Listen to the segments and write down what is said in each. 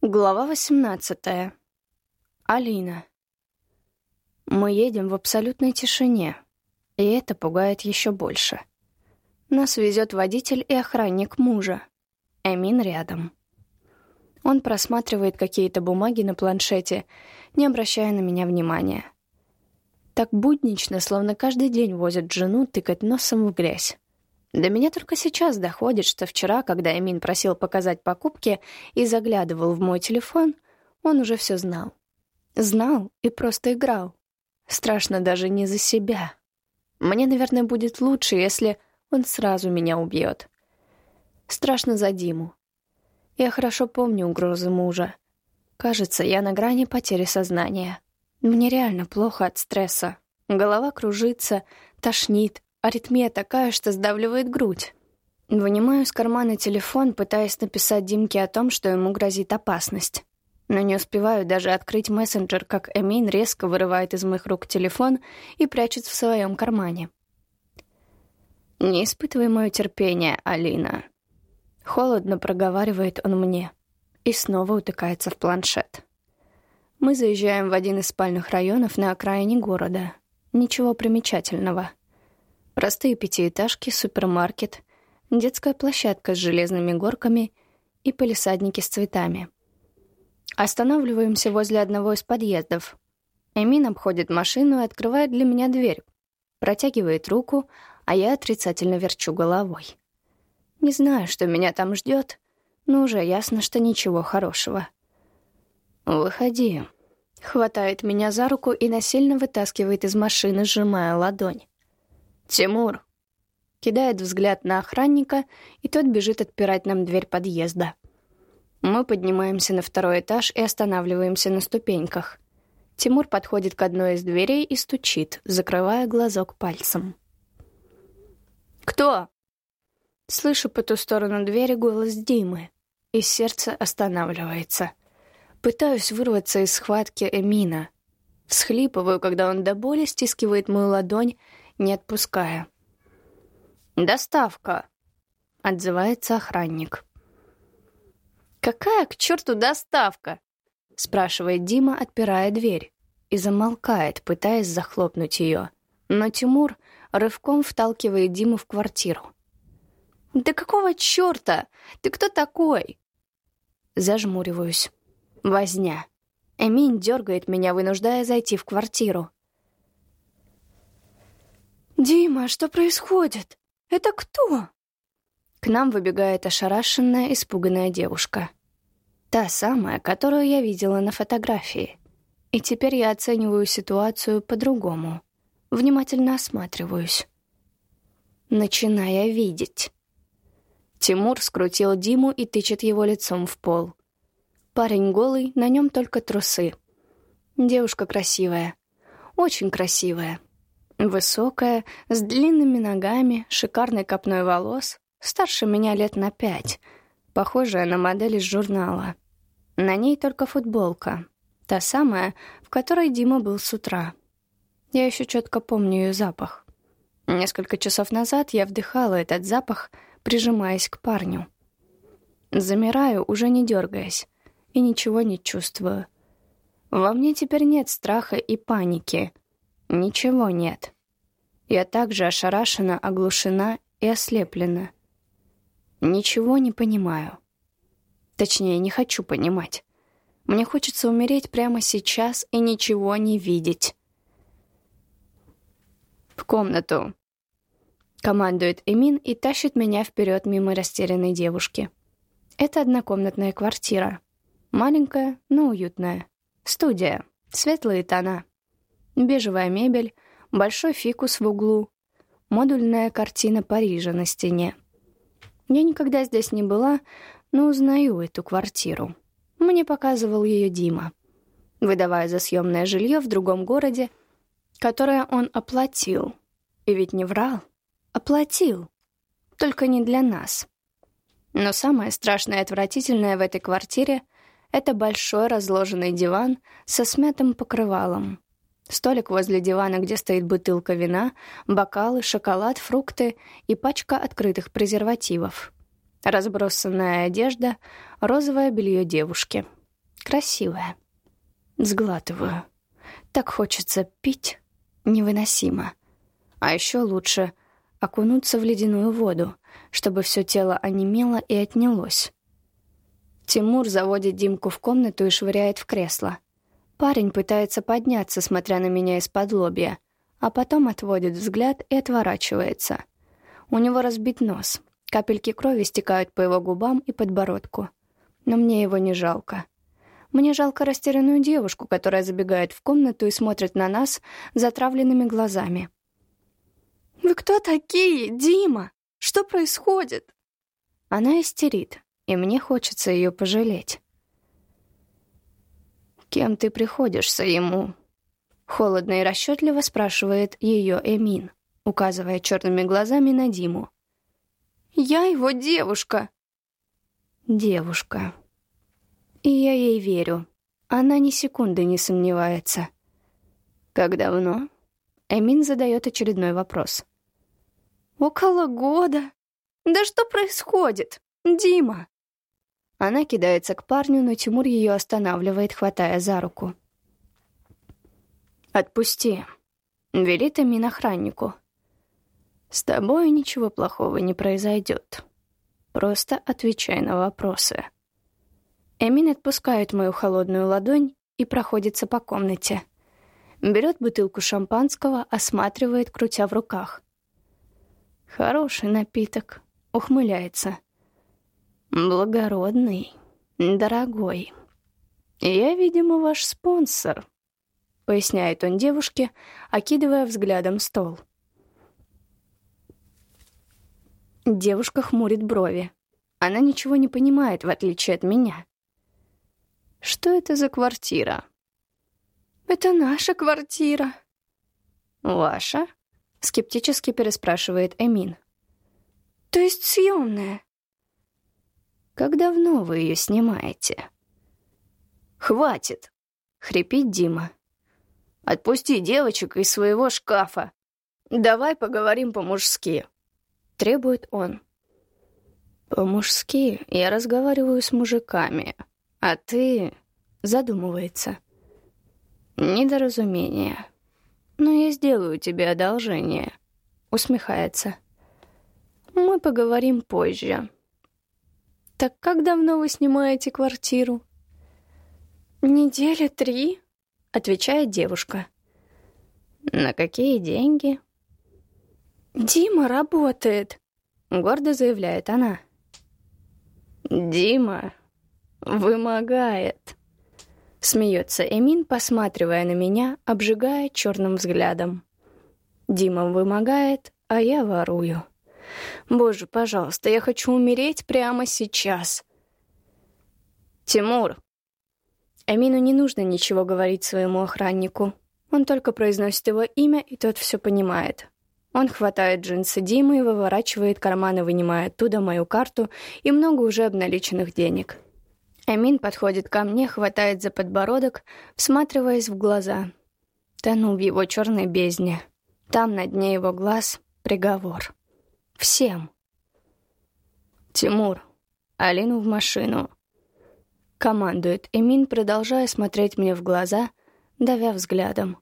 Глава 18. Алина. Мы едем в абсолютной тишине, и это пугает еще больше. Нас везет водитель и охранник мужа. Эмин рядом. Он просматривает какие-то бумаги на планшете, не обращая на меня внимания. Так буднично, словно каждый день возят жену тыкать носом в грязь. До меня только сейчас доходит, что вчера, когда Эмин просил показать покупки и заглядывал в мой телефон, он уже все знал. Знал и просто играл. Страшно даже не за себя. Мне, наверное, будет лучше, если он сразу меня убьет. Страшно за Диму. Я хорошо помню угрозы мужа. Кажется, я на грани потери сознания. Мне реально плохо от стресса. Голова кружится, тошнит, Аритмия такая, что сдавливает грудь. Вынимаю из кармана телефон, пытаясь написать Димке о том, что ему грозит опасность. Но не успеваю даже открыть мессенджер, как Эмин резко вырывает из моих рук телефон и прячет в своем кармане. «Не испытывай мое терпение, Алина». Холодно проговаривает он мне и снова утыкается в планшет. Мы заезжаем в один из спальных районов на окраине города. Ничего примечательного — Простые пятиэтажки, супермаркет, детская площадка с железными горками и полисадники с цветами. Останавливаемся возле одного из подъездов. Эмин обходит машину и открывает для меня дверь. Протягивает руку, а я отрицательно верчу головой. Не знаю, что меня там ждет, но уже ясно, что ничего хорошего. «Выходи», Хватает меня за руку и насильно вытаскивает из машины, сжимая ладонь. «Тимур!» Кидает взгляд на охранника, и тот бежит отпирать нам дверь подъезда. Мы поднимаемся на второй этаж и останавливаемся на ступеньках. Тимур подходит к одной из дверей и стучит, закрывая глазок пальцем. «Кто?» Слышу по ту сторону двери голос Димы, и сердце останавливается. Пытаюсь вырваться из схватки Эмина. Всхлипываю, когда он до боли стискивает мою ладонь не отпуская. «Доставка», — отзывается охранник. «Какая к черту доставка?» — спрашивает Дима, отпирая дверь, и замолкает, пытаясь захлопнуть ее. Но Тимур рывком вталкивает Диму в квартиру. «Да какого черта? Ты кто такой?» Зажмуриваюсь. Возня. Эмин дергает меня, вынуждая зайти в квартиру. «Дима, что происходит? Это кто?» К нам выбегает ошарашенная, испуганная девушка. Та самая, которую я видела на фотографии. И теперь я оцениваю ситуацию по-другому. Внимательно осматриваюсь. Начиная видеть. Тимур скрутил Диму и тычет его лицом в пол. Парень голый, на нем только трусы. Девушка красивая. Очень красивая. Высокая, с длинными ногами, шикарной копной волос, старше меня лет на пять, похожая на модель из журнала. На ней только футболка, та самая, в которой Дима был с утра. Я еще четко помню ее запах. Несколько часов назад я вдыхала этот запах, прижимаясь к парню. Замираю, уже не дергаясь, и ничего не чувствую. Во мне теперь нет страха и паники — Ничего нет. Я также ошарашена, оглушена и ослеплена. Ничего не понимаю. Точнее, не хочу понимать. Мне хочется умереть прямо сейчас и ничего не видеть. «В комнату!» Командует Эмин и тащит меня вперед мимо растерянной девушки. Это однокомнатная квартира. Маленькая, но уютная. Студия. Светлые тона бежевая мебель, большой фикус в углу, модульная картина Парижа на стене. Я никогда здесь не была, но узнаю эту квартиру. Мне показывал ее Дима, выдавая за съемное жилье в другом городе, которое он оплатил. И ведь не врал. Оплатил. Только не для нас. Но самое страшное и отвратительное в этой квартире — это большой разложенный диван со смятым покрывалом, Столик возле дивана, где стоит бутылка вина, бокалы, шоколад, фрукты и пачка открытых презервативов. Разбросанная одежда, розовое белье девушки. красивая. Сглатываю. Так хочется пить. Невыносимо. А еще лучше окунуться в ледяную воду, чтобы все тело онемело и отнялось. Тимур заводит Димку в комнату и швыряет в кресло. Парень пытается подняться, смотря на меня из-под лобья, а потом отводит взгляд и отворачивается. У него разбит нос. Капельки крови стекают по его губам и подбородку. Но мне его не жалко. Мне жалко растерянную девушку, которая забегает в комнату и смотрит на нас затравленными глазами. «Вы кто такие, Дима? Что происходит?» Она истерит, и мне хочется ее пожалеть. «Кем ты приходишься ему?» Холодно и расчетливо спрашивает ее Эмин, указывая черными глазами на Диму. «Я его девушка!» «Девушка», и я ей верю. Она ни секунды не сомневается. «Как давно?» Эмин задает очередной вопрос. «Около года. Да что происходит? Дима!» Она кидается к парню, но Тимур ее останавливает, хватая за руку. «Отпусти», — велит Эмин охраннику. «С тобой ничего плохого не произойдет. Просто отвечай на вопросы». Эмин отпускает мою холодную ладонь и проходится по комнате. Берет бутылку шампанского, осматривает, крутя в руках. Хороший напиток, ухмыляется. Благородный, дорогой. Я, видимо, ваш спонсор, поясняет он девушке, окидывая взглядом стол. Девушка хмурит брови. Она ничего не понимает, в отличие от меня. Что это за квартира? Это наша квартира. Ваша? Скептически переспрашивает Эмин. То есть съемная? Как давно вы ее снимаете? Хватит, хрипит Дима. Отпусти девочек из своего шкафа. Давай поговорим по-мужски. Требует он. По-мужски я разговариваю с мужиками. А ты... задумывается. Недоразумение. Но я сделаю тебе одолжение. Усмехается. Мы поговорим позже. Так как давно вы снимаете квартиру? Недели три, отвечает девушка. На какие деньги? Дима работает, гордо заявляет она. Дима «Вымогает», — смеется Эмин, посматривая на меня, обжигая черным взглядом. Дима вымогает, а я ворую. Боже, пожалуйста, я хочу умереть прямо сейчас. Тимур. Эмину не нужно ничего говорить своему охраннику. Он только произносит его имя, и тот все понимает. Он хватает джинсы Димы и выворачивает карманы, вынимая оттуда мою карту и много уже обналиченных денег. Эмин подходит ко мне, хватает за подбородок, всматриваясь в глаза. Тону в его черной бездне. Там, на дне его глаз, приговор. Всем. «Тимур, Алину в машину», — командует Эмин, продолжая смотреть мне в глаза, давя взглядом.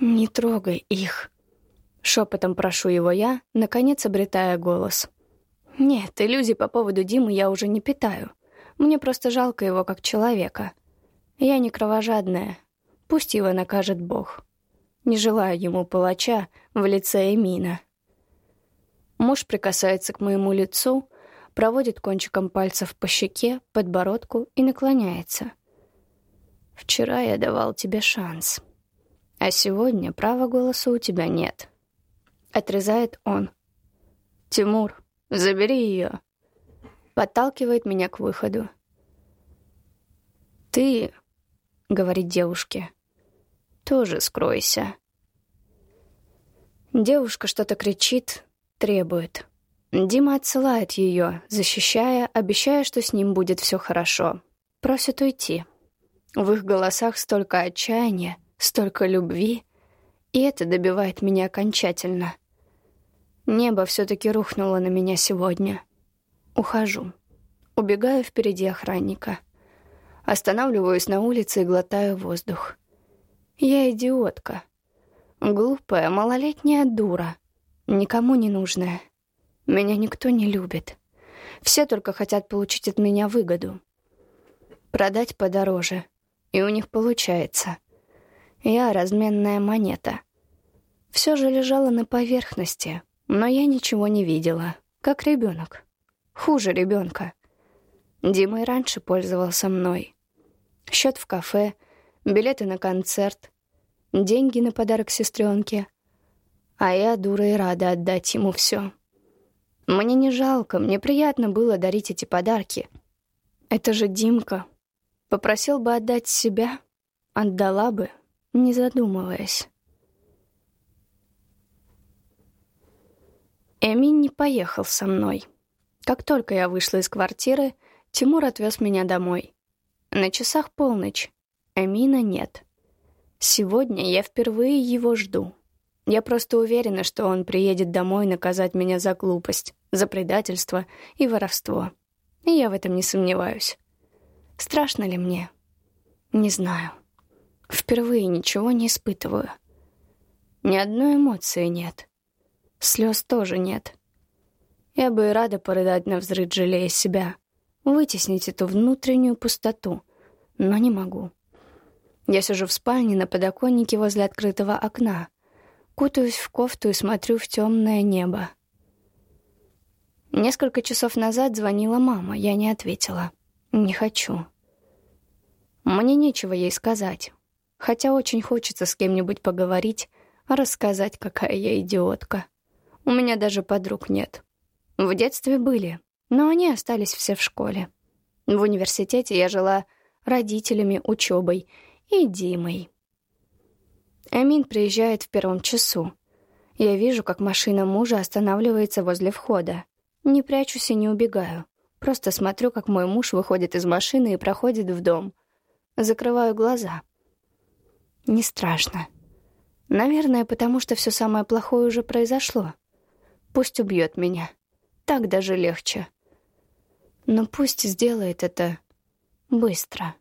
«Не трогай их», — шепотом прошу его я, наконец обретая голос. «Нет, иллюзий по поводу Димы я уже не питаю». Мне просто жалко его как человека. Я не кровожадная. Пусть его накажет Бог. Не желаю ему палача в лице Эмина. Муж прикасается к моему лицу, проводит кончиком пальцев по щеке, подбородку и наклоняется. «Вчера я давал тебе шанс, а сегодня права голоса у тебя нет». Отрезает он. «Тимур, забери ее подталкивает меня к выходу. «Ты», — говорит девушке, — «тоже скройся». Девушка что-то кричит, требует. Дима отсылает ее, защищая, обещая, что с ним будет все хорошо. Просит уйти. В их голосах столько отчаяния, столько любви, и это добивает меня окончательно. Небо все-таки рухнуло на меня сегодня. Ухожу. Убегаю впереди охранника. Останавливаюсь на улице и глотаю воздух. Я идиотка. Глупая, малолетняя дура. Никому не нужная. Меня никто не любит. Все только хотят получить от меня выгоду. Продать подороже. И у них получается. Я разменная монета. Все же лежало на поверхности, но я ничего не видела. Как ребенок. Хуже ребенка. Дима и раньше пользовался мной. Счет в кафе, билеты на концерт, деньги на подарок сестренке. А я, дура, и рада отдать ему все. Мне не жалко, мне приятно было дарить эти подарки. Это же Димка. Попросил бы отдать себя, отдала бы, не задумываясь. Эмин не поехал со мной. Как только я вышла из квартиры, Тимур отвез меня домой. На часах полночь. Эмина нет. Сегодня я впервые его жду. Я просто уверена, что он приедет домой наказать меня за глупость, за предательство и воровство. И я в этом не сомневаюсь. Страшно ли мне? Не знаю. Впервые ничего не испытываю. Ни одной эмоции нет. Слез тоже нет. Я бы и рада порыдать на взрыв, жалея себя. Вытеснить эту внутреннюю пустоту. Но не могу. Я сижу в спальне на подоконнике возле открытого окна. Кутаюсь в кофту и смотрю в темное небо. Несколько часов назад звонила мама, я не ответила. Не хочу. Мне нечего ей сказать. Хотя очень хочется с кем-нибудь поговорить, рассказать, какая я идиотка. У меня даже подруг нет. В детстве были, но они остались все в школе. В университете я жила родителями, учебой и Димой. Эмин приезжает в первом часу. Я вижу, как машина мужа останавливается возле входа. Не прячусь и не убегаю. Просто смотрю, как мой муж выходит из машины и проходит в дом. Закрываю глаза. Не страшно. Наверное, потому что все самое плохое уже произошло. Пусть убьет меня. Так даже легче. Но пусть сделает это быстро.